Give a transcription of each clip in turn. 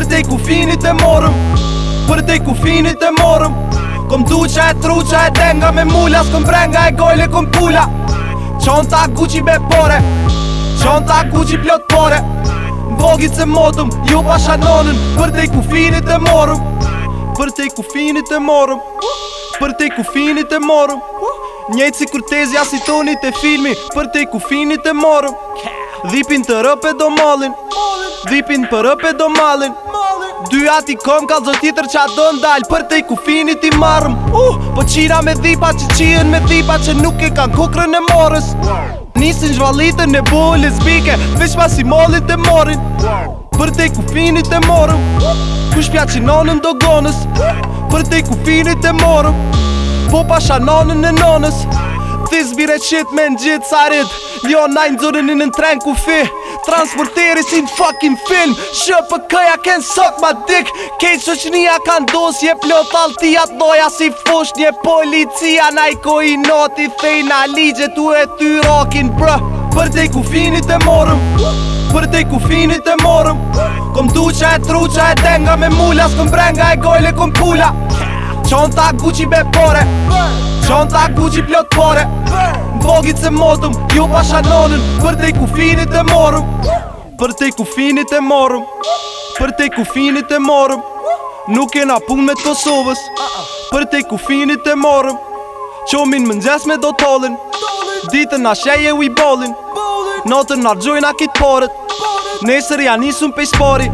Për te ku finit e morëm Për te ku finit e morëm Kom duqa e truqa e denga me mulla Së kom brenga e gojle kom pulla Qon ta guqi be pore Qon ta guqi plot pore Vogi se modëm ju pa shanonën Për te ku finit e morëm Për te ku finit e morëm Për te ku finit e morëm Njejtë si kurtezja si as i tonit e filmi Për te ku finit e morëm Dhipin të rëpe do molin Dipin për rëp do malin Dy kom ka zon tjetër qa do ndal Për te i ku finit i marrëm uh, Po qira me dhipa që qien me dhipa Që nuk e kan kukrën e morës Nisin zhvalitën e buhë lesbike Vesh pas i molit e morin Për te i ku finit e morëm Kush pja që nonën do gonës Për te i ku finit e morëm Po pasha nonën e nonës Thiz bire qit me në gjitë sa rrit Jo na i ndzurin i në tren ku fi transporteri si në fucking film Shë për këja kënë sëk ma dik Kejtë që që kanë dos Je plot alti atë noja si fush Një policia na i ko i noti Thej na ligje tu e ty rakin brë Për te ku finit e morëm Për te ku finit e morëm Kom duqa e truqa e denga Me mula së këm brenga e gojle këm pula Qon ta guqi be pore Qon të akë buqi plotore Vogit se mozdum, ju pa shanonin Për te kufinit e morum Për te kufinit e morum Për te kufinit e morum Nuk e na pun me Kosovës Për te kufinit e morum Qomin më nxes me do tolin Ditën na sheje u i bolin Notën na gjojna kit porët Nesër janë nisun pëj spori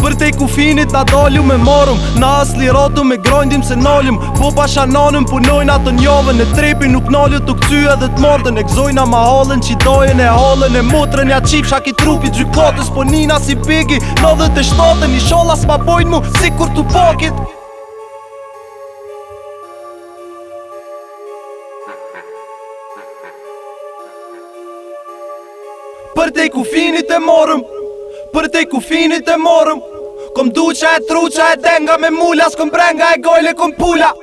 Për te ku finit na dalju me morum Na asli rotu me grojndim se nolim Po pa shanonim punojnë atë njove Në trepi nuk nolju të këcy edhe të mordën E gzojna ma hollen që dojen e hollen E mutrën ja qip shaki trupi gjykotës Po nina si pigi në dhe të shtotën I sholla s'ma bojnë mu si kur të pokit Për te ku e morëm për te kufinit e morëm Kom duqa e truqa e denga me mula Kom brenga e gojle kom pula